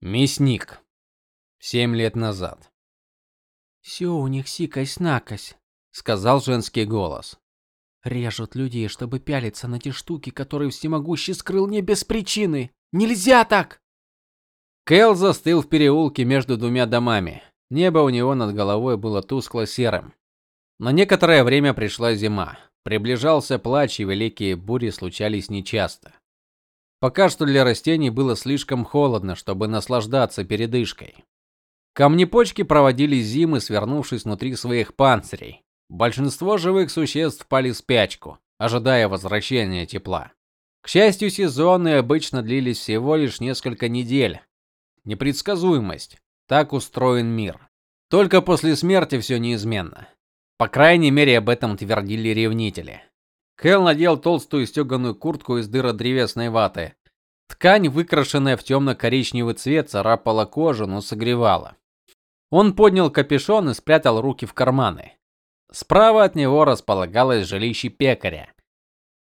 Мясник. Семь лет назад. «Все у них сикось-накось», — сказал женский голос. «Режут людей, чтобы пялиться на те штуки, которые всемогущий скрыл не без причины. Нельзя так!» Кэл застыл в переулке между двумя домами. Небо у него над головой было тускло-серым. На некоторое время пришла зима. Приближался плач, и великие бури случались нечасто. Пока что для растений было слишком холодно, чтобы наслаждаться передышкой. Камнепочки проводили зимы, свернувшись внутри своих панцирей. Большинство живых существ впали в спячку, ожидая возвращения тепла. К счастью, сезоны обычно длились всего лишь несколько недель. Непредсказуемость так устроен мир. Только после смерти все неизменно. По крайней мере, об этом твердили ревнители. Кэл надел толстую стеганую куртку из дыродревесной ваты. Ткань, выкрашенная в темно коричневый цвет, царапала кожу, но согревала. Он поднял капюшон и спрятал руки в карманы. Справа от него располагалось жилище пекаря.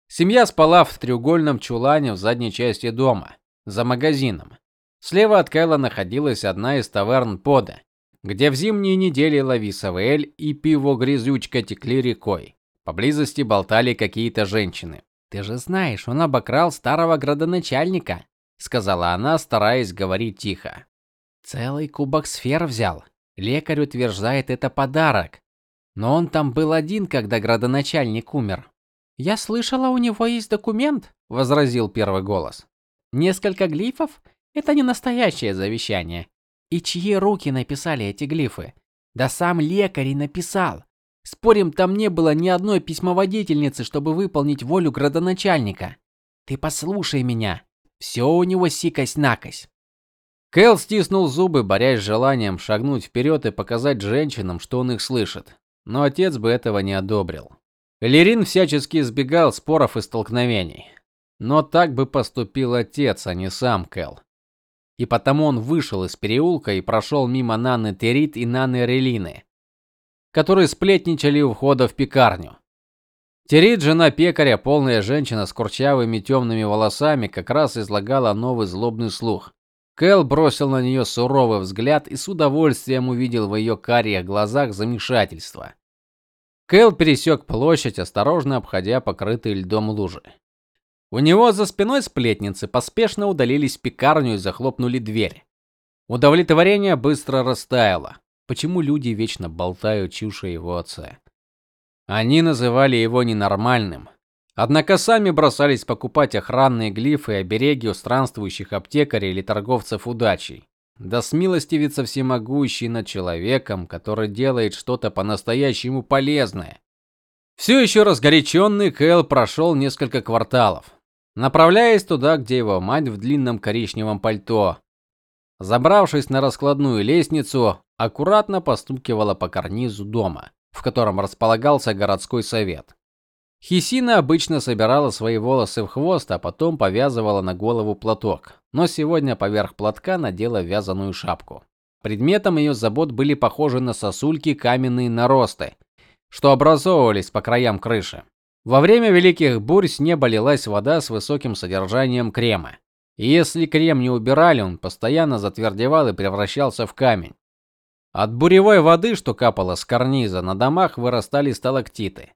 Семья спала в треугольном чулане в задней части дома, за магазином. Слева от Кэла находилась одна из таверн Пода, где в зимние недели лависовый эль и пиво грязючка текли рекой. Поблизости болтали какие-то женщины. Ты же знаешь, он обокрал старого градоначальника, сказала она, стараясь говорить тихо. Целый кубок сфер взял. Лекарь утверждает, это подарок. Но он там был один, когда градоначальник умер. Я слышала, у него есть документ, возразил первый голос. Несколько глифов это не настоящее завещание. И чьи руки написали эти глифы? Да сам лекарь и написал. Спорим, там не было ни одной письмоводительницы, чтобы выполнить волю градоначальника. Ты послушай меня. Все у него сикось-накось. Кэл стиснул зубы, борясь с желанием шагнуть вперед и показать женщинам, что он их слышит. Но отец бы этого не одобрил. Лерин всячески избегал споров и столкновений. Но так бы поступил отец, а не сам Кэл. И потому он вышел из переулка и прошел мимо Наны Терит и Наны Релины, которые сплетничали у входа в пекарню. Терит, жена пекаря, полная женщина с курчавыми темными волосами, как раз излагала новый злобный слух. Кэл бросил на нее суровый взгляд и с удовольствием увидел в ее карих глазах замешательство. Кэл пересек площадь, осторожно обходя покрытые льдом лужи. У него за спиной сплетницы поспешно удалились в пекарню и захлопнули дверь. Удовлетворение быстро растаяло. Почему люди вечно болтают чушь о его отце? Они называли его ненормальным. Однако сами бросались покупать охранные глифы и обереги у странствующих аптекарей или торговцев удачей. Да смилостивится всемогущий над человеком, который делает что-то по-настоящему полезное. Все еще разгоряченный Кэл прошел несколько кварталов, направляясь туда, где его мать в длинном коричневом пальто, забравшись на раскладную лестницу, аккуратно постукивала по карнизу дома, в котором располагался городской совет. Хисина обычно собирала свои волосы в хвост, а потом повязывала на голову платок, но сегодня поверх платка надела вязаную шапку. Предметом ее забот были похожи на сосульки каменные наросты, что образовывались по краям крыши. Во время великих бурь с неба лилась вода с высоким содержанием крема. И если крем не убирали, он постоянно затвердевал и превращался в камень. От буревой воды, что капала с карниза, на домах вырастали сталактиты.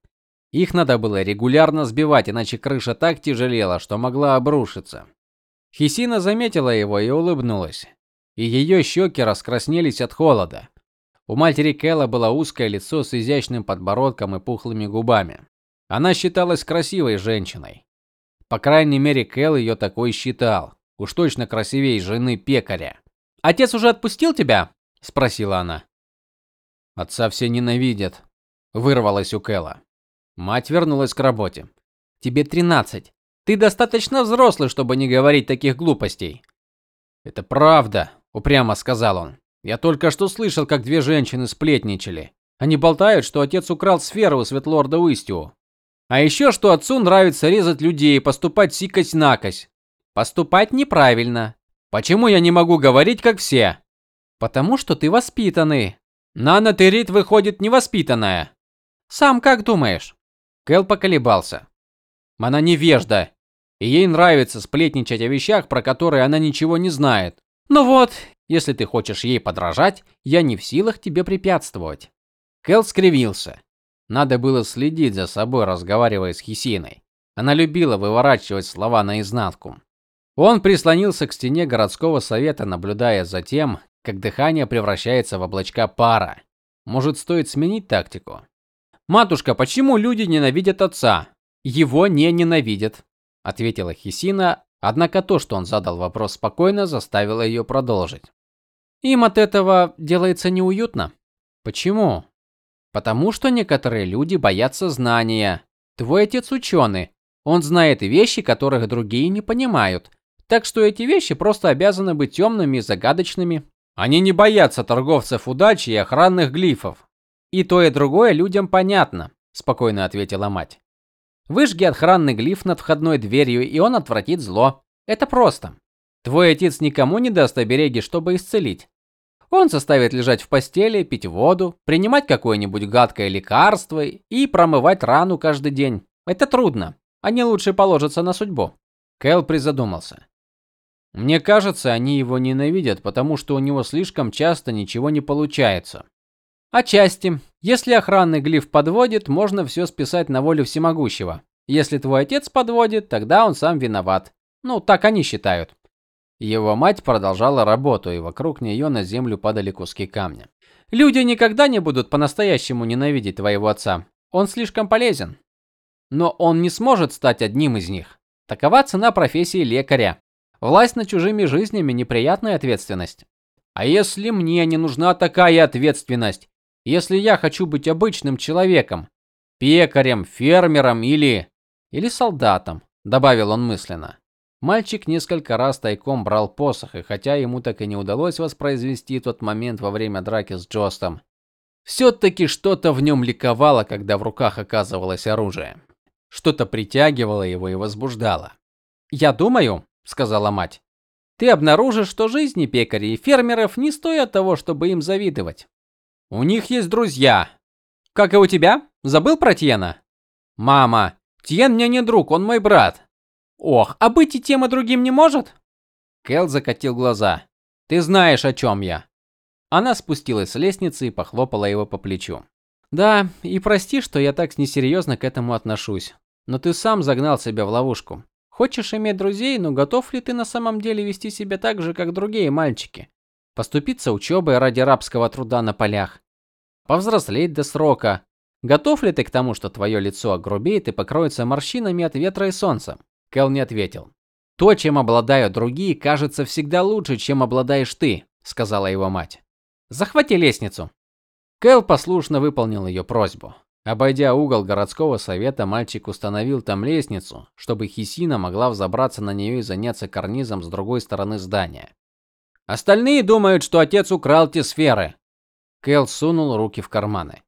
Их надо было регулярно сбивать, иначе крыша так тяжелела, что могла обрушиться. Хисина заметила его и улыбнулась. И ее щеки раскраснелись от холода. У матери Кэла было узкое лицо с изящным подбородком и пухлыми губами. Она считалась красивой женщиной. По крайней мере, Кэл ее такой считал. Уж точно красивее жены пекаря. Отец уже отпустил тебя? Спросила она. Отца все ненавидят, вырвалось у Кэла. Мать вернулась к работе. Тебе тринадцать. Ты достаточно взрослый, чтобы не говорить таких глупостей. Это правда, упрямо сказал он. Я только что слышал, как две женщины сплетничали. Они болтают, что отец украл сферу у Светлорда Уистио. А еще, что отцу нравится резать людей и поступать сикось-накось. Поступать неправильно. Почему я не могу говорить как все? Потому что ты воспитанный. Нана Терит выходит невоспитанная. Сам как думаешь? Кэл поколебался. Она невежда, и ей нравится сплетничать о вещах, про которые она ничего не знает. Ну вот, если ты хочешь ей подражать, я не в силах тебе препятствовать. Кэл скривился. Надо было следить за собой, разговаривая с Хисиной. Она любила выворачивать слова наизнанку. Он прислонился к стене городского совета, наблюдая за тем, как дыхание превращается в облачка пара. Может, стоит сменить тактику? Матушка, почему люди ненавидят отца? Его не ненавидят, ответила Хисина, однако то, что он задал вопрос спокойно, заставило ее продолжить. Им от этого делается неуютно. Почему? Потому что некоторые люди боятся знания. Твой отец ученый. Он знает вещи, которых другие не понимают. Так что эти вещи просто обязаны быть темными и загадочными. Они не боятся торговцев удачи и охранных глифов. И то, и другое людям понятно, спокойно ответила мать. Выжги охранный глиф над входной дверью, и он отвратит зло. Это просто. Твой отец никому не даст обереги, чтобы исцелить. Он заставит лежать в постели, пить воду, принимать какое-нибудь гадкое лекарство и промывать рану каждый день. Это трудно. Они лучше положатся на судьбу. Кэл призадумался. Мне кажется, они его ненавидят, потому что у него слишком часто ничего не получается. Отчасти. Если охранный глиф подводит, можно все списать на волю всемогущего. Если твой отец подводит, тогда он сам виноват. Ну, так они считают. Его мать продолжала работу, и вокруг нее на землю падали куски камня. Люди никогда не будут по-настоящему ненавидеть твоего отца. Он слишком полезен. Но он не сможет стать одним из них. Такова цена профессии лекаря. Власть над чужими жизнями неприятная ответственность. А если мне не нужна такая ответственность? Если я хочу быть обычным человеком, пекарем, фермером или или солдатом, добавил он мысленно. Мальчик несколько раз тайком брал посох, и хотя ему так и не удалось воспроизвести тот момент во время драки с Джостом, все таки что-то в нем ликовало, когда в руках оказывалось оружие. Что-то притягивало его и возбуждало. "Я думаю", сказала мать. "Ты обнаружишь, что жизни пекарей и фермеров не стоят того, чтобы им завидовать. У них есть друзья. Как и у тебя? Забыл про Тьена? Мама, Тьен мне не друг, он мой брат. Ох, а быть и тем и другим не может? Кел закатил глаза. Ты знаешь, о чем я. Она спустилась с лестницы и похлопала его по плечу. Да, и прости, что я так несерьезно к этому отношусь. Но ты сам загнал себя в ловушку. Хочешь иметь друзей, но готов ли ты на самом деле вести себя так же, как другие мальчики? Поступиться учебой ради рабского труда на полях? Повзрослеть до срока? Готов ли ты к тому, что твое лицо огрубеет и покроется морщинами от ветра и солнца? Кэл не ответил. То, чем обладают другие, кажется всегда лучше, чем обладаешь ты, сказала его мать. Захвати лестницу. Кэл послушно выполнил ее просьбу. Обойдя угол городского совета, мальчик установил там лестницу, чтобы Хисина могла взобраться на нее и заняться карнизом с другой стороны здания. Остальные думают, что отец украл те сферы. Кэл сунул руки в карманы.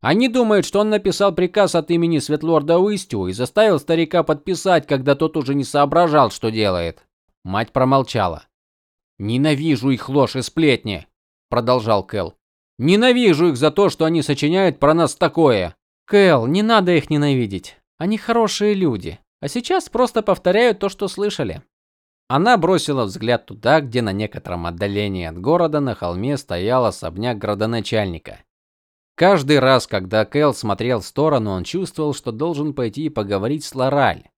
Они думают, что он написал приказ от имени Светлорда Уистю и заставил старика подписать, когда тот уже не соображал, что делает. Мать промолчала. Ненавижу их ложь и сплетни, продолжал Кэл. Ненавижу их за то, что они сочиняют про нас такое. Кэл, не надо их ненавидеть. Они хорошие люди, а сейчас просто повторяют то, что слышали. Она бросила взгляд туда, где на некотором отдалении от города на холме стоял особняк градоначальника. Каждый раз, когда Кэл смотрел в сторону, он чувствовал, что должен пойти и поговорить с Лораль.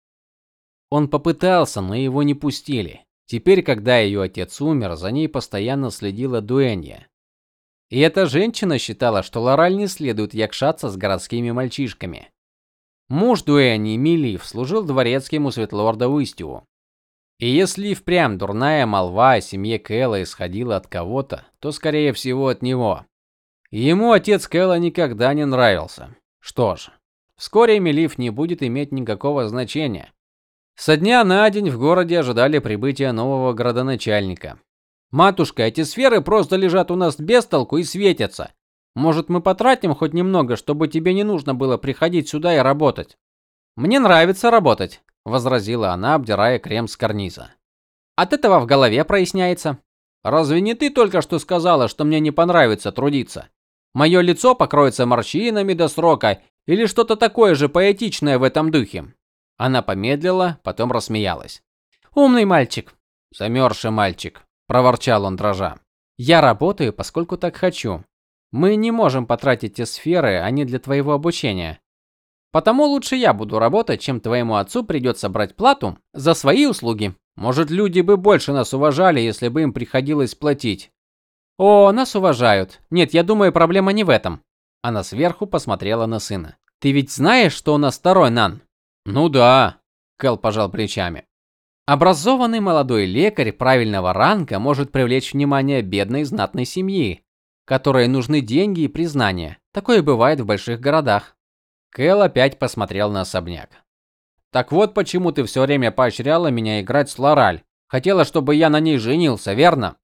Он попытался, но его не пустили. Теперь, когда ее отец умер, за ней постоянно следила Дуэнья. И эта женщина считала, что Лораль не следует якшаться с городскими мальчишками. Муж Дуэньи, Милив, служил дворецким у Светлорда Уистиу. И если впрямь дурная молва о семье Кэла исходила от кого-то, то скорее всего от него. Ему отец Кэлла никогда не нравился. Что ж, вскоре Мелиф не будет иметь никакого значения. Со дня на день в городе ожидали прибытия нового градоначальника. Матушка, эти сферы просто лежат у нас без толку и светятся. Может, мы потратим хоть немного, чтобы тебе не нужно было приходить сюда и работать? Мне нравится работать, возразила она, обдирая крем с карниза. От этого в голове проясняется. Разве не ты только что сказала, что мне не понравится трудиться? Мое лицо покроется морщинами до срока или что-то такое же поэтичное в этом духе. Она помедлила, потом рассмеялась. Умный мальчик, замерзший мальчик, проворчал он дрожа. Я работаю, поскольку так хочу. Мы не можем потратить те сферы, они для твоего обучения. Потому лучше я буду работать, чем твоему отцу придется брать плату за свои услуги. Может, люди бы больше нас уважали, если бы им приходилось платить. О, нас уважают. Нет, я думаю, проблема не в этом. Она сверху посмотрела на сына. Ты ведь знаешь, что у нас второй Нан? Ну да, Кэл пожал плечами. Образованный молодой лекарь правильного ранга может привлечь внимание бедной знатной семьи, которой нужны деньги и признание. Такое бывает в больших городах. Кэл опять посмотрел на особняк. Так вот почему ты все время поощряла меня играть с Лораль. Хотела, чтобы я на ней женился, верно?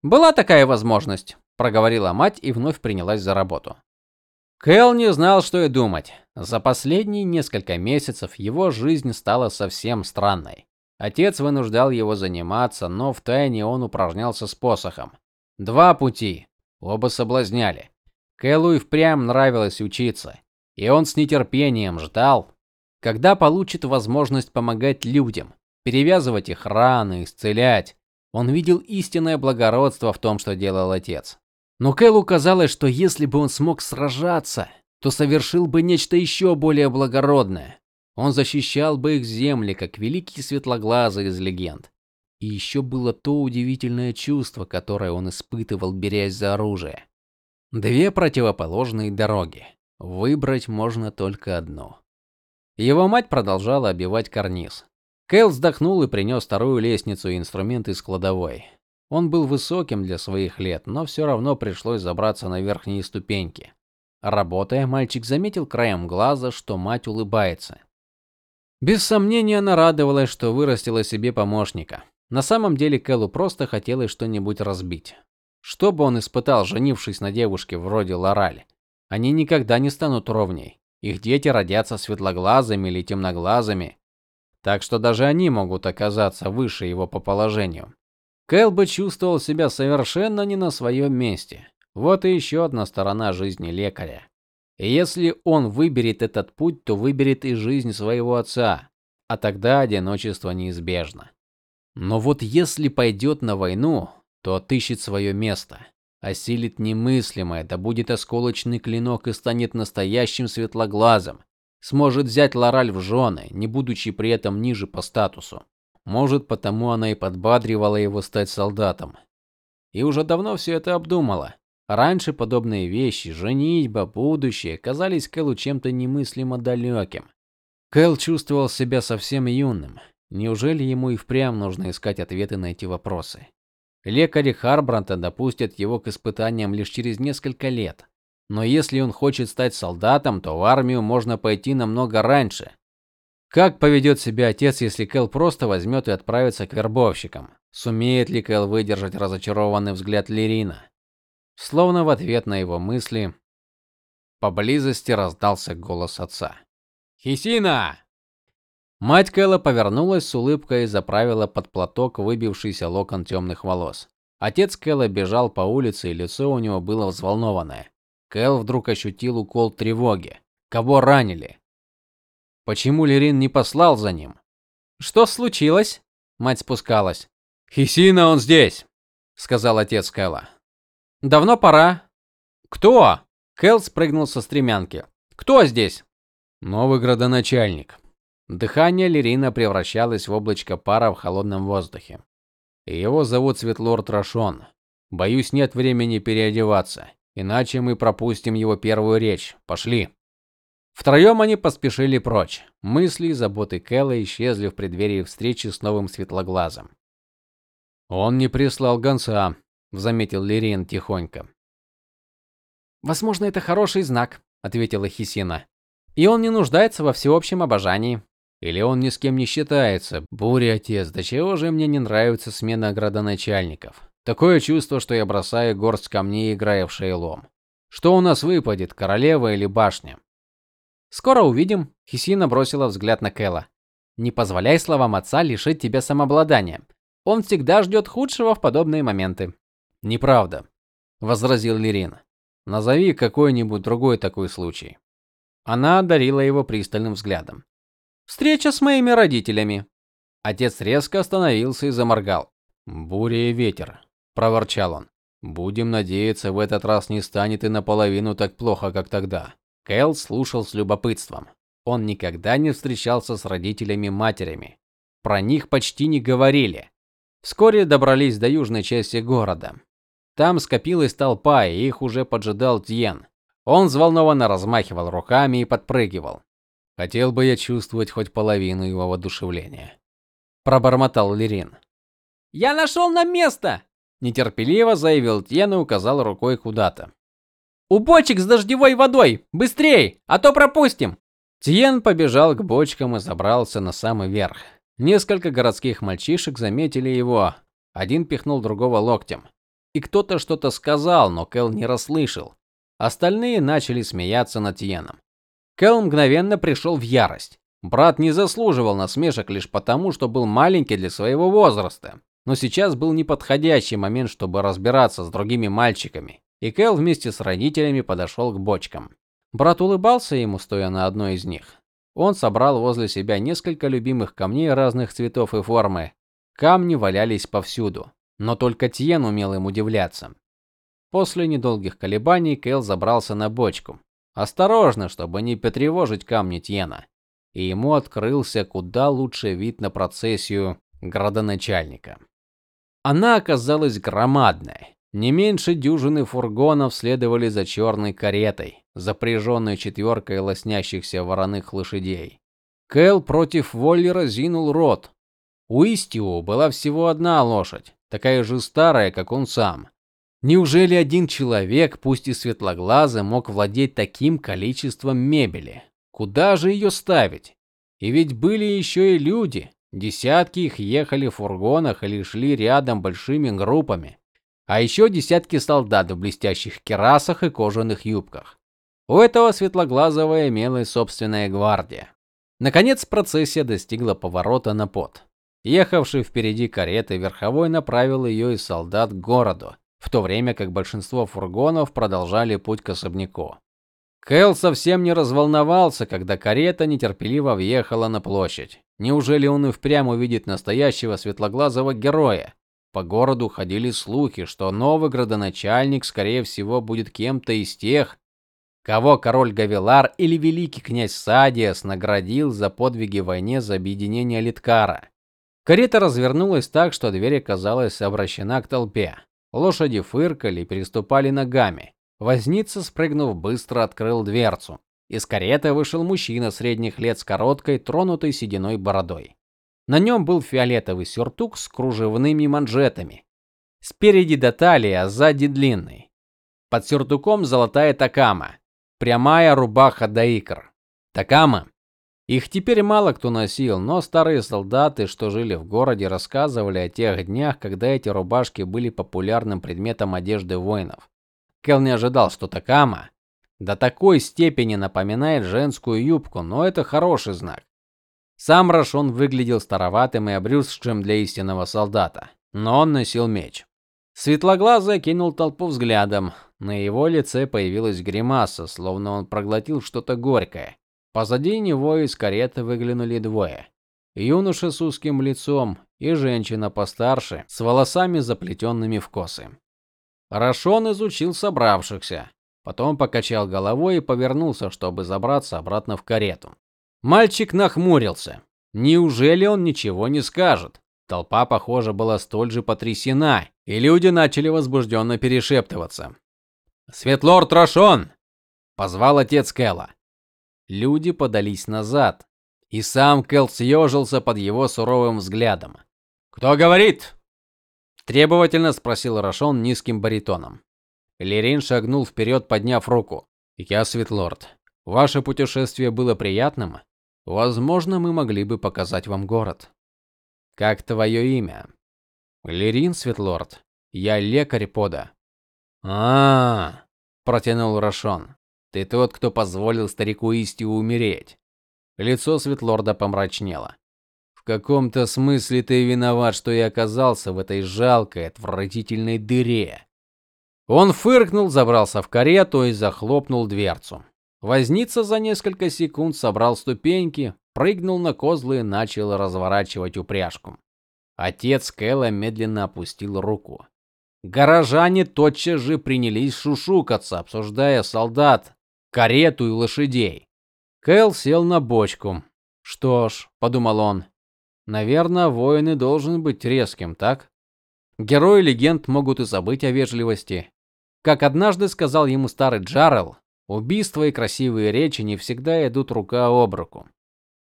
Была такая возможность, проговорила мать и вновь принялась за работу. Кэл не знал, что и думать. За последние несколько месяцев его жизнь стала совсем странной. Отец вынуждал его заниматься, но втайне он упражнялся с посохом. Два пути, оба соблазняли. Кэлу и впрямь нравилось учиться, и он с нетерпением ждал, когда получит возможность помогать людям, перевязывать их раны, исцелять, он видел истинное благородство в том, что делал отец. Но Кэлу казалось, что если бы он смог сражаться, то совершил бы нечто еще более благородное. Он защищал бы их земли, как великий светлоглазый из легенд. И еще было то удивительное чувство, которое он испытывал, берясь за оружие. Две противоположные дороги. Выбрать можно только одну. Его мать продолжала обивать карниз. Кэл вздохнул и принес вторую лестницу и инструменты из кладовой. Он был высоким для своих лет, но все равно пришлось забраться на верхние ступеньки. Работая, мальчик заметил краем глаза, что мать улыбается. Без сомнения, она радовалась, что вырастила себе помощника. На самом деле Кэлу просто хотелось что-нибудь разбить. Что бы он испытал, женившись на девушке вроде Лораль? Они никогда не станут ровней. Их дети родятся светлоглазыми или темноглазыми так что даже они могут оказаться выше его по положению. Кэл бы чувствовал себя совершенно не на своем месте. Вот и еще одна сторона жизни лекаря. И если он выберет этот путь, то выберет и жизнь своего отца, а тогда одиночество неизбежно. Но вот если пойдет на войну, то отыщет свое место, осилит немыслимое, да будет осколочный клинок и станет настоящим светлоглазым, сможет взять Лораль в жены, не будучи при этом ниже по статусу. Может, потому она и подбадривала его стать солдатом. И уже давно все это обдумала. Раньше подобные вещи, женитьба, будущее, казались Кэлу чем-то немыслимо далеким. Кэл чувствовал себя совсем юным. Неужели ему и впрямь нужно искать ответы на эти вопросы? Лекари Харбранта допустят его к испытаниям лишь через несколько лет. Но если он хочет стать солдатом, то в армию можно пойти намного раньше. Как поведет себя отец, если Кэл просто возьмет и отправится к вербовщикам? Сумеет ли Кэл выдержать разочарованный взгляд Лерина? Словно в ответ на его мысли, поблизости раздался голос отца. "Хисина!" Мать Кэла повернулась с улыбкой и заправила под платок выбившийся локон темных волос. Отец Кэла бежал по улице, и лицо у него было взволнованное. Кэл вдруг ощутил укол тревоги. Кого ранили? Почему Лерин не послал за ним? Что случилось? Мать спускалась. Хисина, он здесь, сказал отец Кэла. Давно пора. Кто? Кэл спрыгнул со стремянки. Кто здесь? Новый градоначальник. Дыхание Лерина превращалось в облачко пара в холодном воздухе. Его зовут Светлорд Рашон. Боюсь, нет времени переодеваться. Иначе мы пропустим его первую речь. Пошли. Втроем они поспешили прочь. Мысли и заботы Кэлла исчезли в преддверии встречи с новым светлоглазым. Он не прислал гонца, заметил Лирин тихонько. Возможно, это хороший знак, ответила Хисина. И он не нуждается во всеобщем обожании. Или он ни с кем не считается. Буря, отец, до чего же мне не нравится смена градоначальников? Такое чувство, что я бросаю горсть камней, играя в шейлом. Что у нас выпадет, королева или башня? Скоро увидим, Хисина бросила взгляд на Кэла. Не позволяй словам отца лишить тебя самообладания. Он всегда ждет худшего в подобные моменты. Неправда, возразил Лирин. Назови какой-нибудь другой такой случай. Она одарила его пристальным взглядом. Встреча с моими родителями. Отец резко остановился и заморгал. Буря и ветер. проворчал он. Будем надеяться, в этот раз не станет и наполовину так плохо, как тогда. Кэл слушал с любопытством. Он никогда не встречался с родителями-матерями. Про них почти не говорили. Вскоре добрались до южной части города. Там скопилась толпа, и их уже поджидал Тьен. Он взволнованно размахивал руками и подпрыгивал. Хотел бы я чувствовать хоть половину его воодушевления, пробормотал Лерин. Я нашел нам место, нетерпеливо заявил Тьен и указал рукой куда-то. У бочек с дождевой водой, быстрей, а то пропустим. Тьен побежал к бочкам и забрался на самый верх. Несколько городских мальчишек заметили его. Один пихнул другого локтем. И кто-то что-то сказал, но Кэл не расслышал. Остальные начали смеяться над Тьеном. Кэл мгновенно пришел в ярость. Брат не заслуживал насмешек лишь потому, что был маленький для своего возраста. Но сейчас был неподходящий момент, чтобы разбираться с другими мальчиками. И Кэл вместе с родителями подошел к бочкам. Брат улыбался ему, стоя на одной из них. Он собрал возле себя несколько любимых камней разных цветов и формы. Камни валялись повсюду, но только Тьен умел им удивляться. После недолгих колебаний Кэл забрался на бочку, осторожно, чтобы не потревожить камни Тьена. И ему открылся куда лучший вид на процессию градоначальника. Она оказалась громадной. Не меньше дюжины фургонов следовали за черной каретой, запряженной четверкой лоснящихся вороных лошадей. Кэл против воли разинул рот. У Истиу была всего одна лошадь, такая же старая, как он сам. Неужели один человек, пусть и светлоглазый, мог владеть таким количеством мебели? Куда же ее ставить? И ведь были еще и люди. Десятки их ехали в фургонах или шли рядом большими группами. А еще десятки солдат в блестящих кирасах и кожаных юбках. У этого светлоглазого имелась собственная гвардия. Наконец процессия достигла поворота на пот. Ехавший впереди кареты верховой направил ее из солдат к городу в то время как большинство фургонов продолжали путь к особняку. Кэл совсем не разволновался, когда карета нетерпеливо въехала на площадь. Неужели он и впрямь увидит настоящего светлоглазого героя? По городу ходили слухи, что новый градоначальник скорее всего будет кем-то из тех, кого король Гавилар или великий князь Садиас наградил за подвиги в войне за объединение Литкара. Карета развернулась так, что дверь оказалась обращена к толпе. Лошади фыркали и переступали ногами. Возница, спрыгнув, быстро открыл дверцу. Из кареты вышел мужчина средних лет с короткой, тронутой сединой бородой. На нем был фиолетовый сюртук с кружевными манжетами. Спереди до талии, а сзади длинный. Под сюртуком золотая такама, прямая рубаха до икр. Такама их теперь мало кто носил, но старые солдаты, что жили в городе, рассказывали о тех днях, когда эти рубашки были популярным предметом одежды воинов. Кел не ожидал, что такама до такой степени напоминает женскую юбку, но это хороший знак. Сам Рашон выглядел староватым и обрюзгшим для истинного солдата, но он носил меч. Светлоглазый кинул толпу взглядом. На его лице появилась гримаса, словно он проглотил что-то горькое. Позади него из кареты выглянули двое. Юноша с узким лицом и женщина постарше, с волосами заплетенными в косы. Рашон изучил собравшихся, потом покачал головой и повернулся, чтобы забраться обратно в карету. Мальчик нахмурился. Неужели он ничего не скажет? Толпа, похоже, была столь же потрясена, и люди начали возбужденно перешептываться. "Светлорд Рашон!" позвал отец Кэла. Люди подались назад, и сам Кэл съежился под его суровым взглядом. "Кто говорит?" требовательно спросил Рашон низким баритоном. Лерин шагнул вперед, подняв руку. "Я Светлорд. Ваше путешествие было приятным. Возможно, мы могли бы показать вам город. Как твое имя?" "Лерин Светлорд. Я лекарь пода". А, -а, -а протянул Рашон. Ты тот, кто позволил старику Исти умереть. Лицо Светлорда помрачнело. В каком-то смысле ты виноват, что я оказался в этой жалкой, отвратительной дыре. Он фыркнул, забрался в карету и захлопнул дверцу. Возница за несколько секунд собрал ступеньки, прыгнул на козлы и начал разворачивать упряжку. Отец Кэла медленно опустил руку. Горожане тотчас же принялись шушукаться, обсуждая солдат, карету и лошадей. Кэл сел на бочку. Что ж, подумал он. Наверное, воин и должен быть резким, так? Герои легенд могут и забыть о вежливости. Как однажды сказал ему старый Джарел, убийства и красивые речи не всегда идут рука об руку.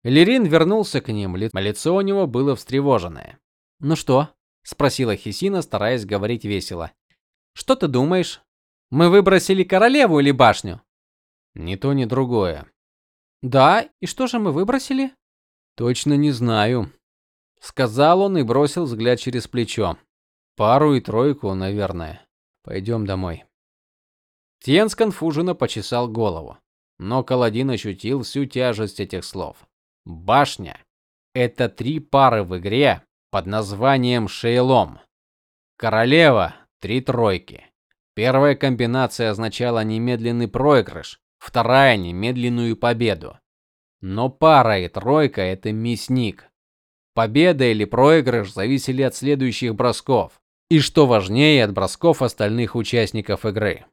Лерин вернулся к ним, лицо у него было встревоженное. "Ну что?" спросила Хисина, стараясь говорить весело. "Что ты думаешь? Мы выбросили королеву или башню?" "Ни то, ни другое". "Да, и что же мы выбросили?" "Точно не знаю", сказал он и бросил взгляд через плечо. "Пару и тройку, наверное. Пойдем домой". Тьен сконфуженно почесал голову, но Каладин ощутил всю тяжесть этих слов. Башня это три пары в игре под названием Шейлом. Королева три тройки. Первая комбинация означала немедленный проигрыш, вторая немедленную победу. Но пара и тройка это мясник. Победа или проигрыш зависели от следующих бросков, и что важнее, от бросков остальных участников игры.